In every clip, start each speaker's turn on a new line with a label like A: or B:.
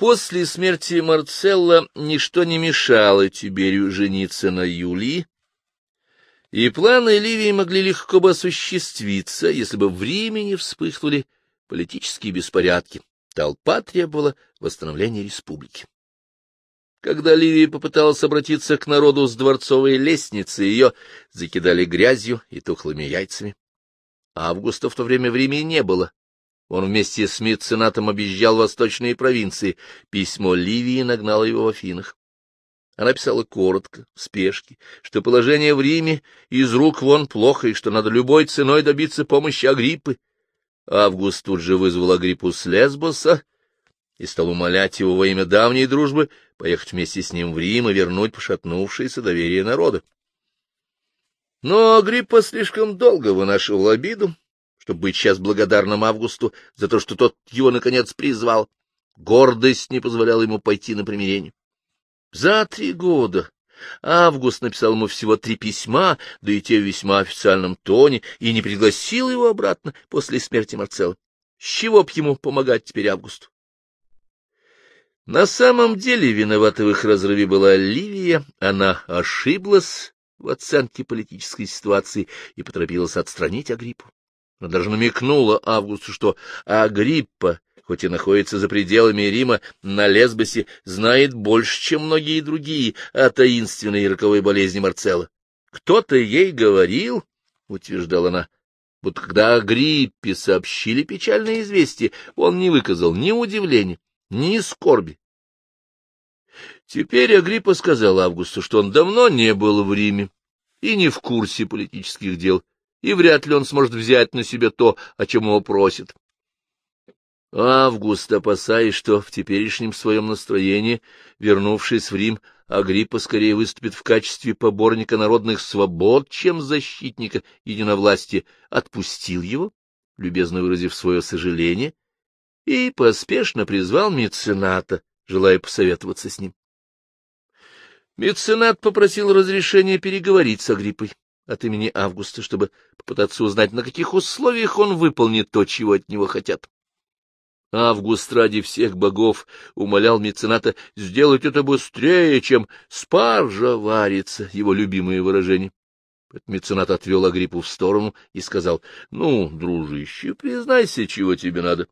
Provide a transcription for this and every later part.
A: После смерти Марцелла ничто не мешало Тиберию жениться на Юлии, и планы Ливии могли легко бы осуществиться, если бы в Риме не вспыхнули политические беспорядки. Толпа требовала восстановления республики. Когда Ливия попыталась обратиться к народу с дворцовой лестницы, ее закидали грязью и тухлыми яйцами. Августа в то время в Риме не было. Он вместе с меценатом объезжал восточные провинции. Письмо Ливии нагнало его в Афинах. Она писала коротко, в спешке, что положение в Риме из рук вон плохо, и что надо любой ценой добиться помощи Агриппы. Август тут же вызвал Агриппу с Лесбоса и стал умолять его во имя давней дружбы поехать вместе с ним в Рим и вернуть пошатнувшееся доверие народа. Но Агриппа слишком долго вынашивал обиду, чтобы быть сейчас благодарным Августу за то, что тот его, наконец, призвал. Гордость не позволяла ему пойти на примирение. За три года Август написал ему всего три письма, да и те в весьма официальном тоне, и не пригласил его обратно после смерти Марцелла. С чего б ему помогать теперь Августу? На самом деле виновата в их разрыве была Ливия, она ошиблась в оценке политической ситуации и поторопилась отстранить Агриппу. Она даже намекнула Августу, что Агриппа хоть и находится за пределами Рима, на Лесбосе знает больше, чем многие другие о таинственной и роковой болезни Марцелла. Кто-то ей говорил, — утверждала она, — будто когда о гриппе сообщили печальное известие, он не выказал ни удивления, ни скорби. Теперь Агриппа сказал Августу, что он давно не был в Риме и не в курсе политических дел, и вряд ли он сможет взять на себя то, о чем его просят. Август, опасаясь, что в теперешнем своем настроении, вернувшись в Рим, Агриппа скорее выступит в качестве поборника народных свобод, чем защитника единовластия, отпустил его, любезно выразив свое сожаление, и поспешно призвал мецената, желая посоветоваться с ним. Меценат попросил разрешения переговорить с Агриппой от имени Августа, чтобы попытаться узнать, на каких условиях он выполнит то, чего от него хотят. Август ради всех богов умолял мецената сделать это быстрее, чем спаржа варится, его любимое выражение. Меценат отвел Агриппу в сторону и сказал, — Ну, дружище, признайся, чего тебе надо.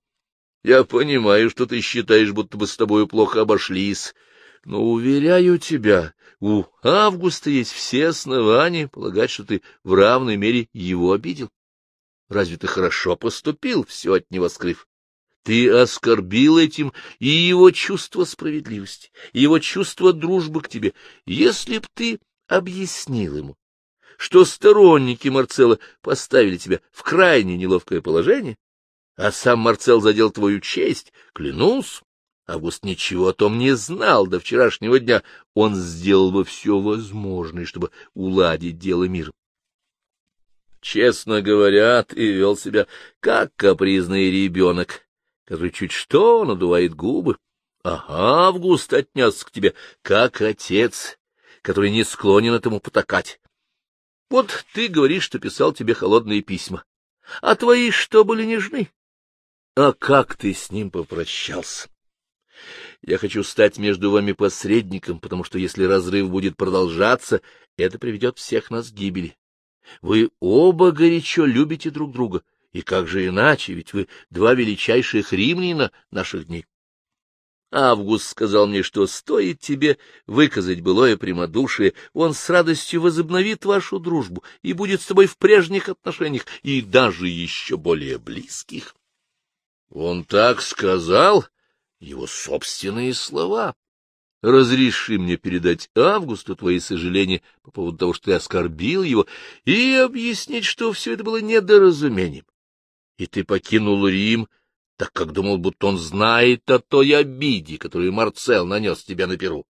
A: Я понимаю, что ты считаешь, будто бы с тобою плохо обошлись, но, уверяю тебя, у Августа есть все основания полагать, что ты в равной мере его обидел. Разве ты хорошо поступил, все от него скрыв? Ты оскорбил этим и его чувство справедливости, и его чувство дружбы к тебе. Если б ты объяснил ему, что сторонники Марцела поставили тебя в крайне неловкое положение, а сам Марцел задел твою честь, клянусь, Август ничего о том не знал до вчерашнего дня, он сделал бы все возможное, чтобы уладить дело мира. Честно говоря, ты вел себя как капризный ребенок, который чуть что надувает губы. А Август отнес к тебе, как отец, который не склонен этому потакать. Вот ты говоришь, что писал тебе холодные письма, а твои что были нежны? А как ты с ним попрощался? Я хочу стать между вами посредником, потому что если разрыв будет продолжаться, это приведет всех нас к гибели. Вы оба горячо любите друг друга, и как же иначе, ведь вы два величайших римляна наших дней. Август сказал мне, что стоит тебе выказать былое прямодушие, он с радостью возобновит вашу дружбу и будет с тобой в прежних отношениях, и даже еще более близких. Он так сказал, его собственные слова. Разреши мне передать Августу твои сожаления по поводу того, что я оскорбил его, и объяснить, что все это было недоразумением и ты покинул Рим, так как думал, будто он знает о той обиде, которую Марцел нанес тебе на Перу.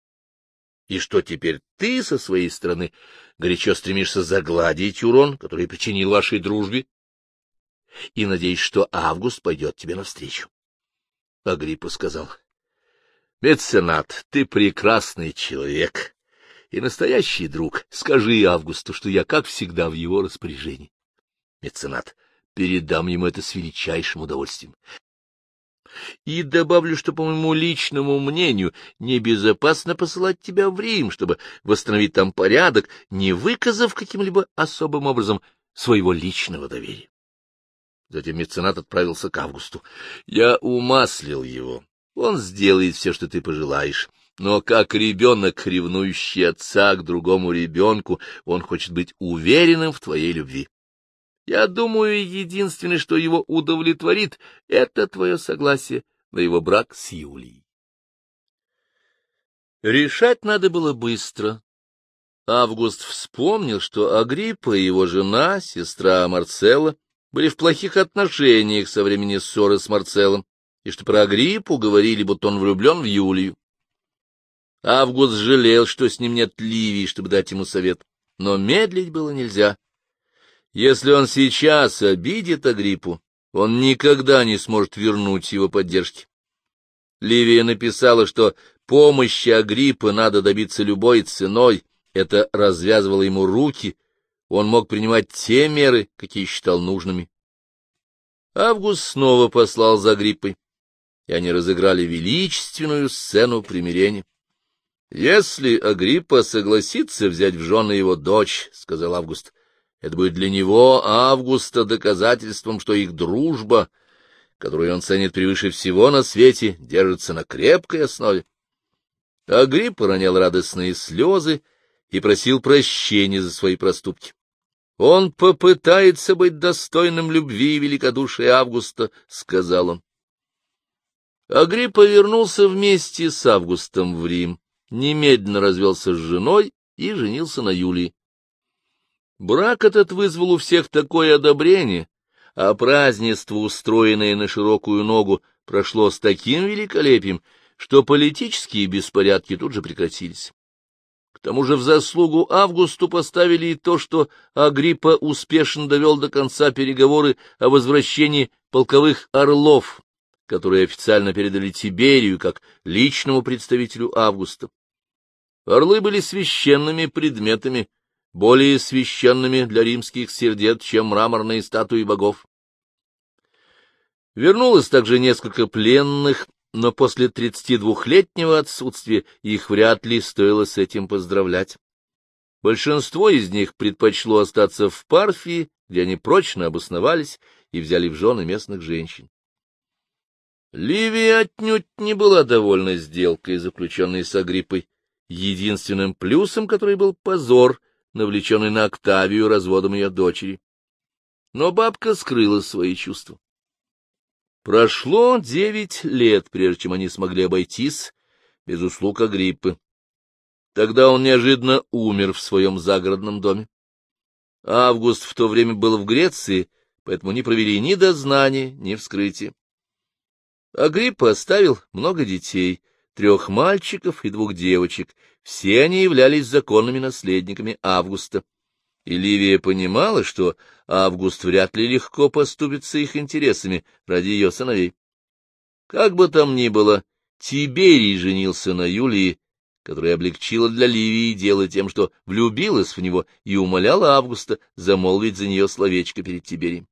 A: И что теперь ты со своей стороны горячо стремишься загладить урон, который причинил вашей дружбе, и надеюсь, что Август пойдет тебе навстречу. Агриппа сказал, — Меценат, ты прекрасный человек и настоящий друг. Скажи Августу, что я, как всегда, в его распоряжении. Меценат, передам ему это с величайшим удовольствием. и добавлю, что, по моему личному мнению, небезопасно посылать тебя в Рим, чтобы восстановить там порядок, не выказав каким-либо особым образом своего личного доверия. Затем меценат отправился к Августу. Я умаслил его. Он сделает все, что ты пожелаешь. Но как ребенок, ревнующий отца к другому ребенку, он хочет быть уверенным в твоей любви. Я думаю, единственное, что его удовлетворит, — это твое согласие на его брак с Юлией. Решать надо было быстро. Август вспомнил, что Агриппа и его жена, сестра Марцелла, были в плохих отношениях со времени ссоры с Марцеллом, и что про Агриппу говорили, будто он влюблен в Юлию. Август жалел, что с ним нет Ливии, чтобы дать ему совет, но медлить было нельзя. Если он сейчас обидит Агриппу, он никогда не сможет вернуть его поддержки. Ливия написала, что помощи Агриппы надо добиться любой ценой, это развязывало ему руки, он мог принимать те меры, какие считал нужными. Август снова послал за Агриппой, и они разыграли величественную сцену примирения. — Если Агриппа согласится взять в жены его дочь, — сказал Август, это будет для него, Августа, доказательством, что их дружба, которую он ценит превыше всего на свете, держится на крепкой основе. Агрипп ронял радостные слезы и просил прощения за свои проступки. Он попытается быть достойным любви и великодушия Августа, — сказал он. Агриппа вернулся вместе с Августом в Рим, немедленно развелся с женой и женился на Юлии. Брак этот вызвал у всех такое одобрение, а празднество, устроенное на широкую ногу, прошло с таким великолепием, что политические беспорядки тут же прекратились. К тому же в заслугу Августу поставили и то, что Агриппа успешно довел до конца переговоры о возвращении полковых орлов, которые официально передали Тиберию как личному представителю Августа. Орлы были священными предметами более священными для римских сердец, чем мраморные статуи богов. Вернулось также несколько пленных, но после тридцати двухлетнего отсутствия их вряд ли стоило с этим поздравлять. Большинство из них предпочло остаться в Парфии, где они прочно обосновались и взяли в жены местных женщин. Ливия отнюдь не была довольна сделкой, заключенной с Агриппой. Единственным плюсом, который был позор — навлеченный на Октавию разводом ее дочери. Но бабка скрыла свои чувства. Прошло девять лет, прежде чем они смогли обойтись без услуг Агриппы. Тогда он неожиданно умер в своем загородном доме. Август в то время был в Греции, поэтому не провели ни дознания, ни вскрытия. Агриппа оставил много детей, трех мальчиков и двух девочек, все они являлись законными наследниками Августа. И Ливия понимала, что Август вряд ли легко поступится их интересами ради ее сыновей. Как бы там ни было, Тиберий женился на Юлии, которая облегчила для Ливии дело тем, что влюбилась в него и умоляла Августа замолвить за нее словечко перед Тиберием.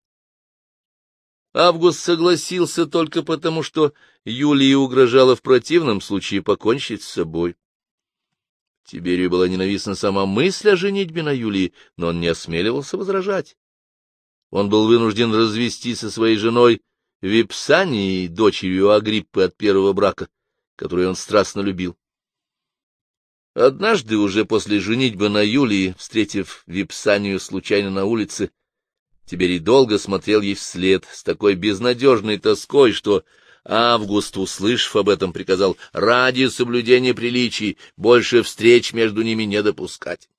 A: Август согласился только потому, что Юлии угрожала в противном случае покончить с собой. Тиберию была ненавистна сама мысль о женитьбе на Юлии, но он не осмеливался возражать. Он был вынужден развестись со своей женой Випсанией, дочерью Агриппы от первого брака, которую он страстно любил. Однажды, уже после женитьбы на Юлии, встретив Випсанию случайно на улице, Тиберий долго смотрел ей вслед с такой безнадежной тоской, что Август, услышав об этом, приказал ради соблюдения приличий больше встреч между ними не допускать.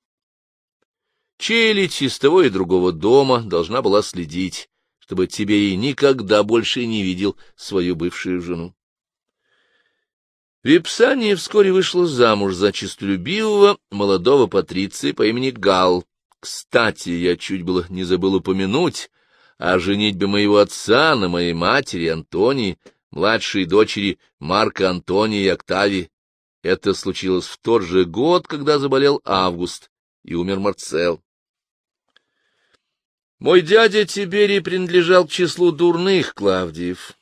A: Челядь из того и другого дома должна была следить, чтобы Тиберий никогда больше не видел свою бывшую жену. Випсания вскоре вышла замуж за честолюбивого молодого патриция по имени Гал. Кстати, я чуть было не забыл упомянуть о женитьбе моего отца на моей матери Антонии, младшей дочери Марка Антонии и Октавии. Это случилось в тот же год, когда заболел Август и умер Марцел. Мой дядя Тиберий принадлежал к числу дурных Клавдиев.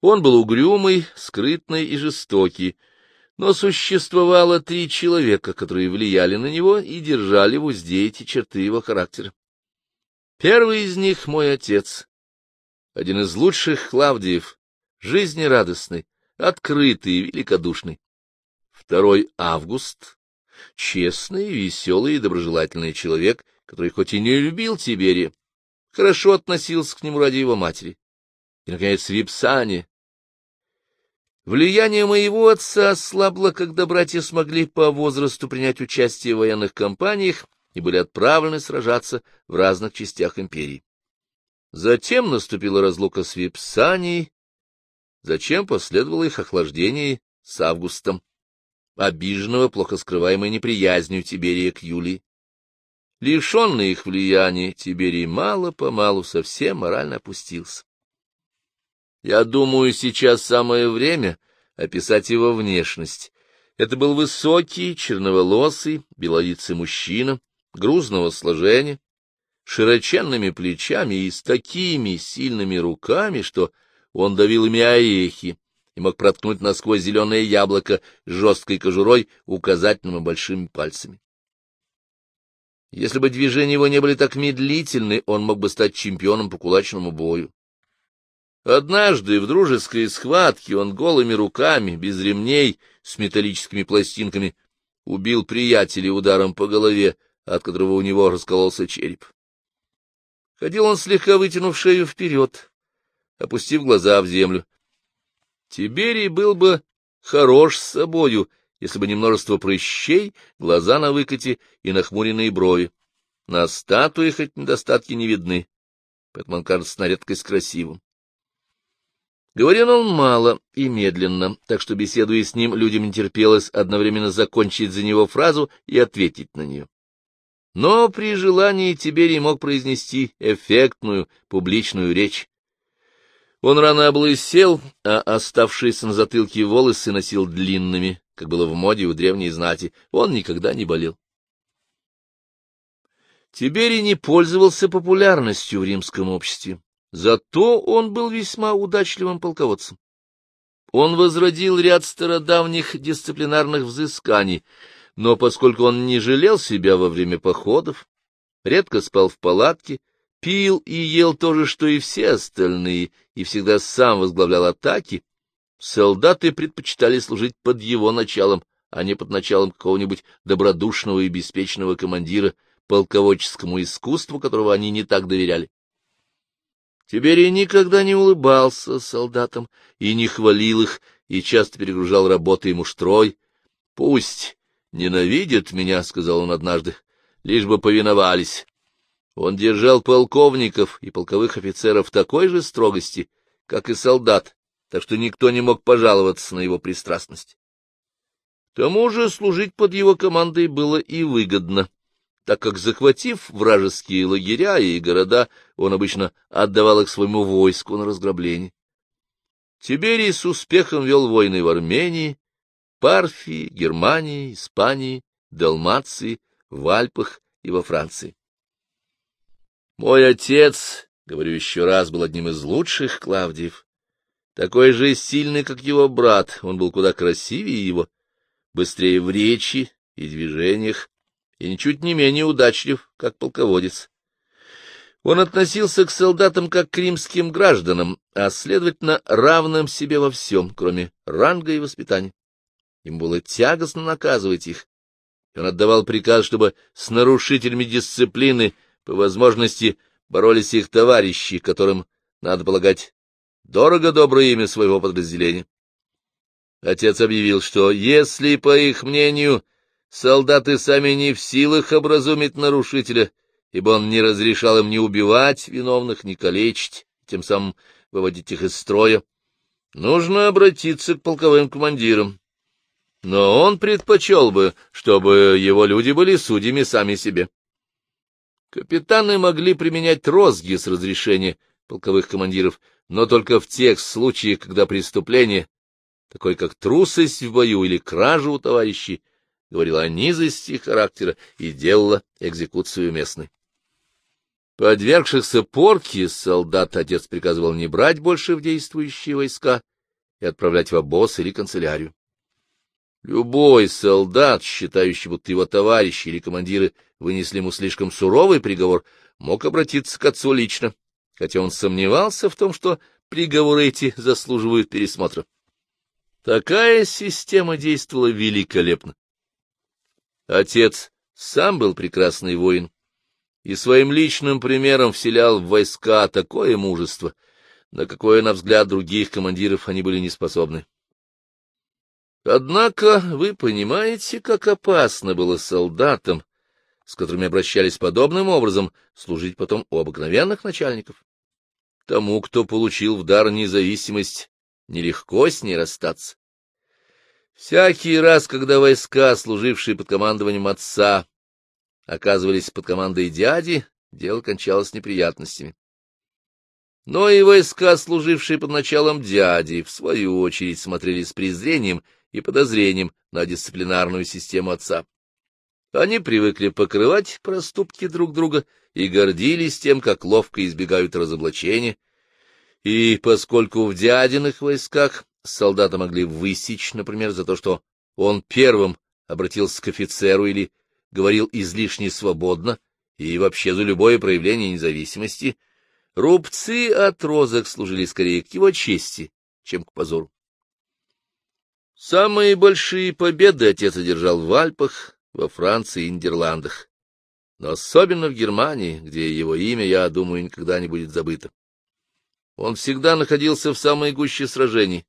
A: Он был угрюмый, скрытный и жестокий, но существовало три человека, которые влияли на него и держали в узде эти черты его характера. Первый из них — мой отец, один из лучших Клавдиев, жизнерадостный, открытый и великодушный. Второй — Август, честный, веселый и доброжелательный человек, который хоть и не любил Тиберия, хорошо относился к нему ради его матери. И, наконец, Випсани. Влияние моего отца ослабло, когда братья смогли по возрасту принять участие в военных кампаниях и были отправлены сражаться в разных частях империи. Затем наступила разлука с Випсанией, зачем последовало их охлаждение с Августом, обиженного, плохо скрываемой неприязнью Тиберия к Юлии. Лишенный их влияния, Тиберий мало-помалу совсем морально опустился. Я думаю, сейчас самое время описать его внешность. Это был высокий, черноволосый, белолицый мужчина, грузного сложения, широченными плечами и с такими сильными руками, что он давил ими орехи и мог проткнуть насквозь зеленое яблоко с жесткой кожурой, указательным и большими пальцами. Если бы движения его не были так медлительны, он мог бы стать чемпионом по кулачному бою. Однажды в дружеской схватке он голыми руками, без ремней, с металлическими пластинками, убил приятеля ударом по голове, от которого у него раскололся череп. Ходил он слегка вытянув шею вперед, опустив глаза в землю. Тиберий был бы хорош с собою, если бы не множество прыщей, глаза на выкате и нахмуренные брови. На статуях эти недостатки не видны, поэтому он кажется на редкость красивым. Говорил он мало и медленно, так что, беседуя с ним, людям не терпелось одновременно закончить за него фразу и ответить на нее. Но при желании Тиберий мог произнести эффектную публичную речь. Он рано облысел, а оставшиеся на затылке волосы носил длинными, как было в моде у древней знати, он никогда не болел. Тиберий не пользовался популярностью в римском обществе, зато он был весьма удачливым полководцем. Он возродил ряд стародавних дисциплинарных взысканий, но поскольку он не жалел себя во время походов, редко спал в палатке, пил и ел то же, что и все остальные, и всегда сам возглавлял атаки, Солдаты предпочитали служить под его началом, а не под началом какого-нибудь добродушного и беспечного командира, полководческому искусству, которого они не так доверяли. Тиберий никогда не улыбался солдатам и не хвалил их, и часто перегружал работы и муштрой. — Пусть ненавидят меня, — сказал он однажды, — лишь бы повиновались. Он держал полковников и полковых офицеров такой же строгости, как и солдат, так что никто не мог пожаловаться на его пристрастность. К тому же служить под его командой было и выгодно, так как, захватив вражеские лагеря и города, он обычно отдавал их своему войску на разграбление. Тиберий с успехом вел войны в Армении, Парфии, Германии, Испании, Далмации, в Альпах и во Франции. Мой отец, говорю еще раз, был одним из лучших Клавдиев. Такой же сильный, как его брат, он был куда красивее его, быстрее в речи и движениях, и ничуть не менее удачлив, как полководец. Он относился к солдатам как к римским гражданам, а, следовательно, равным себе во всем, кроме ранга и воспитания. Ему было тягостно наказывать их. Он отдавал приказ, чтобы с нарушителями дисциплины по возможности боролись их товарищи, которым, надо полагать, Дорого доброе имя своего подразделения. Отец объявил, что если, по их мнению, солдаты сами не в силах образумить нарушителя, ибо он не разрешал им ни убивать виновных, ни калечить, тем самым выводить их из строя, нужно обратиться к полковым командирам. Но он предпочел бы, чтобы его люди были судьями сами себе. Капитаны могли применять розги с разрешения полковых командиров, но только в тех случаях, когда преступление, такое как трусость в бою или кража у товарищей, говорило о низости характера и делало экзекуцию местной. Подвергшихся порке солдат отец приказывал не брать больше в действующие войска и отправлять в обоз или канцелярию. Любой солдат, считающий, будто его товарищи или командиры вынесли ему слишком суровый приговор, мог обратиться к отцу лично, хотя он сомневался в том, что приговоры эти заслуживают пересмотра. Такая система действовала великолепно. Отец сам был прекрасный воин и своим личным примером вселял в войска такое мужество, на какое, на взгляд других командиров, они были неспособны. Однако вы понимаете, как опасно было солдатам, с которыми обращались подобным образом, служить потом у обыкновенных начальников. Тому, кто получил в дар независимость, нелегко с ней расстаться. Всякий раз, когда войска, служившие под командованием отца, оказывались под командой дяди, дело кончалось неприятностями. Но и войска, служившие под началом дяди, в свою очередь смотрели с презрением и подозрением на дисциплинарную систему отца. Они привыкли покрывать проступки друг друга и гордились тем, как ловко избегают разоблачения, и поскольку в дядиных войсках солдата могли высечь, например, за то, что он первым обратился к офицеру или говорил излишне свободно, и вообще за любое проявление независимости, рубцы от розок служили скорее к его чести, чем к позору. Самые большие победы отец одержал в Альпах, во Франции и Нидерландах, но особенно в Германии, где его имя, я думаю, никогда не будет забыто. Он всегда находился в самой гуще сражений.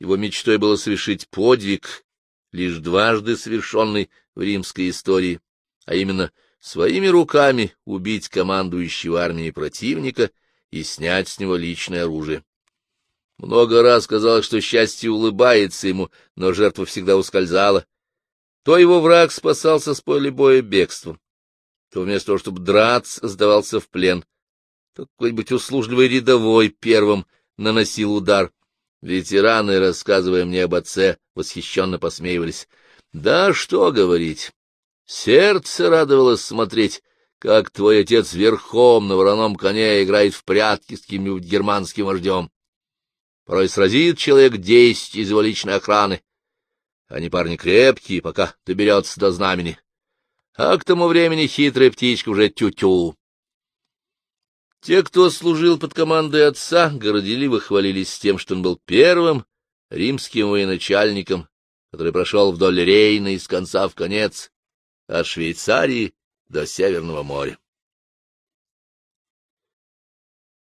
A: Его мечтой было совершить подвиг, лишь дважды совершенный в римской истории, а именно своими руками убить командующего армией противника и снять с него личное оружие. Много раз казалось, что счастье улыбается ему, но жертва всегда ускользала. То его враг спасался с поля боя бегством, то вместо того, чтобы драться, сдавался в плен, то какой-нибудь услужливый рядовой первым наносил удар. Ветераны, рассказывая мне об отце, восхищенно посмеивались. Да что говорить, сердце радовалось смотреть, как твой отец верхом на вороном коне играет в прятки с каким-нибудь германским вождем. Порой сразит человек десять из его личной охраны. Они парни крепкие, пока доберется до знамени. А к тому времени хитрая птичка уже тю-тю. Те, кто служил под командой отца, горделиво хвалились тем, что он был первым римским военачальником, который прошел вдоль Рейна из конца в конец, от Швейцарии до Северного моря.